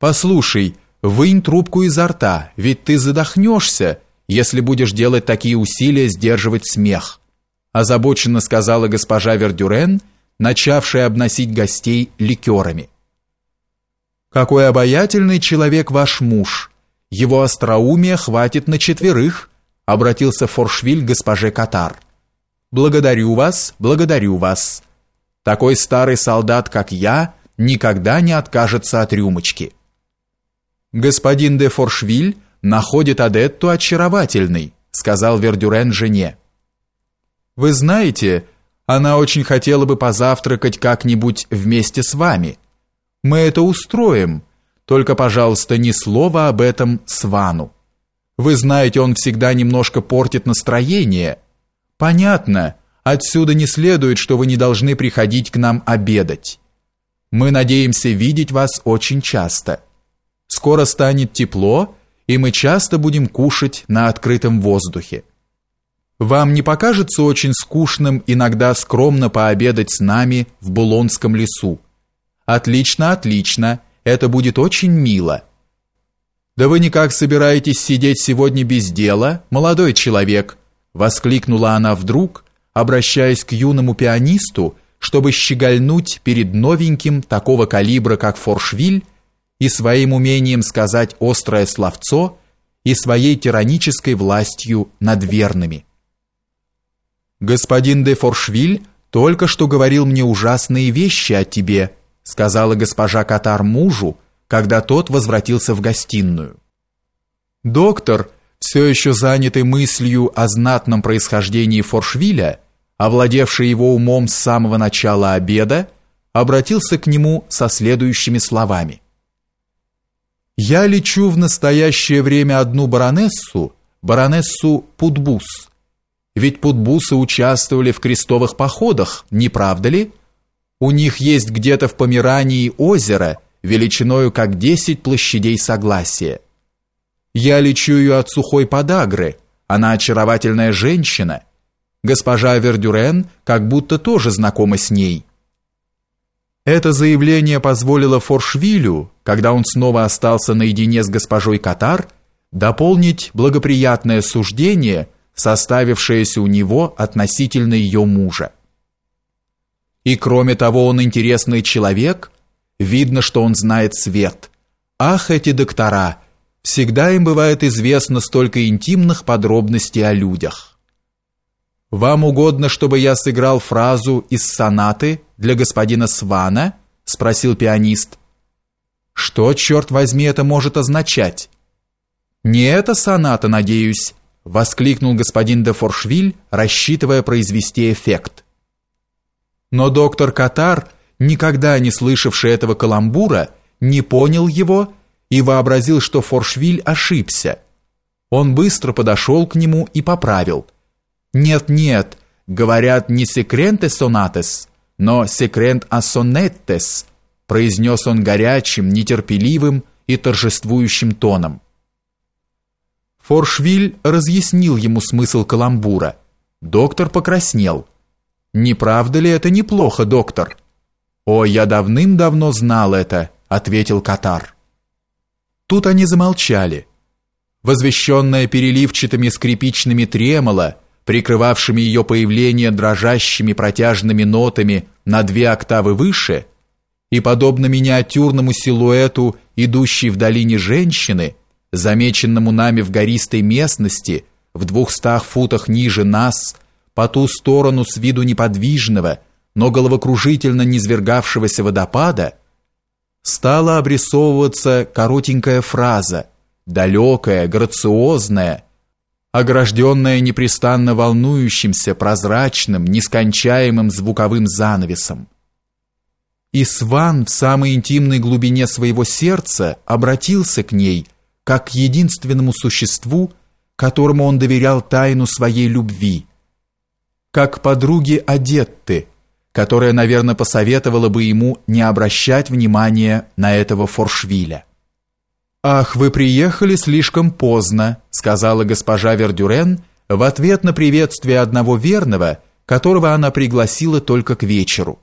Послушай, вынь трубку изо рта, ведь ты задохнешься, если будешь делать такие усилия сдерживать смех, озабоченно сказала госпожа Вердюрен, начавшая обносить гостей ликерами. Какой обаятельный человек ваш муж. Его остроумия хватит на четверых, обратился Форшвиль к госпоже Катар. Благодарю вас, благодарю вас. Такой старый солдат, как я, никогда не откажется от рюмочки. Господин де Форшвиль находит Адетту очаровательной, сказал Вердюрен жене. Вы знаете, она очень хотела бы позавтракать как-нибудь вместе с вами. Мы это устроим. Только, пожалуйста, ни слова об этом Свану. Вы знаете, он всегда немножко портит настроение. Понятно. Отсюда не следует, что вы не должны приходить к нам обедать. Мы надеемся видеть вас очень часто. Скоро станет тепло, и мы часто будем кушать на открытом воздухе. Вам не покажется очень скучным иногда скромно пообедать с нами в Булонском лесу? Отлично, отлично. Это будет очень мило. Да вы никак собираетесь сидеть сегодня без дела, молодой человек, воскликнула она вдруг, обращаясь к юному пианисту, чтобы щегольнуть перед новеньким такого калибра, как Форшвиль, и своим умением сказать острое словцо, и своей тиранической властью над верными. Господин де Форшвиль только что говорил мне ужасные вещи о тебе, сказала госпожа Катар мужу, когда тот возвратился в гостиную. Доктор, все еще занятый мыслью о знатном происхождении Форшвиля, овладевший его умом с самого начала обеда, обратился к нему со следующими словами: Я лечу в настоящее время одну баронессу, баронессу Путбус. Ведь путбусы участвовали в крестовых походах, не правда ли? У них есть где-то в Померании озеро величиною как десять площадей Согласия. Я лечу ее от сухой подагры. Она очаровательная женщина Госпожа Вердюрен как будто тоже знакома с ней. Это заявление позволило Форшвилю, когда он снова остался наедине с госпожой Катар, дополнить благоприятное суждение, составившееся у него относительно ее мужа. И кроме того, он интересный человек, видно, что он знает свет. Ах, эти доктора! Всегда им бывает известно столько интимных подробностей о людях. Вам угодно, чтобы я сыграл фразу из сонаты для господина Свана? спросил пианист. Что, черт возьми, это может означать? Не это соната, надеюсь, воскликнул господин де Форшвиль, рассчитывая произвести эффект. Но доктор Катар, никогда не слышавший этого каламбура, не понял его и вообразил, что Форшвиль ошибся. Он быстро подошел к нему и поправил – нет-нет, говорят не секренте сонатес, но секрент ассонеттес, произнес он горячим, нетерпеливым и торжествующим тоном. Форшвиль разъяснил ему смысл каламбура. Доктор покраснел. Не правда ли это неплохо, доктор? О, я давным-давно знал это, ответил Катар. Тут они замолчали. Возвещенная переливчатыми скрипичными тремоло, прикрывавшими ее появление дрожащими протяжными нотами на две октавы выше, и подобно миниатюрному силуэту идущей в долине женщины, замеченному нами в гористой местности, в двухстах футах ниже нас, по ту сторону с виду неподвижного, но головокружительно низвергавшегося водопада, стала обрисовываться коротенькая фраза, далекая, грациозная, огражденная непрестанно волнующимся, прозрачным, нескончаемым звуковым занавесом. И Сван в самой интимной глубине своего сердца обратился к ней, как к единственному существу, которому он доверял тайну своей любви, как к подруге Адетты, которая, наверное, посоветовала бы ему не обращать внимания на этого Форшвиля. «Ах, вы приехали слишком поздно», сказала госпожа Вердюрен в ответ на приветствие одного верного, которого она пригласила только к вечеру.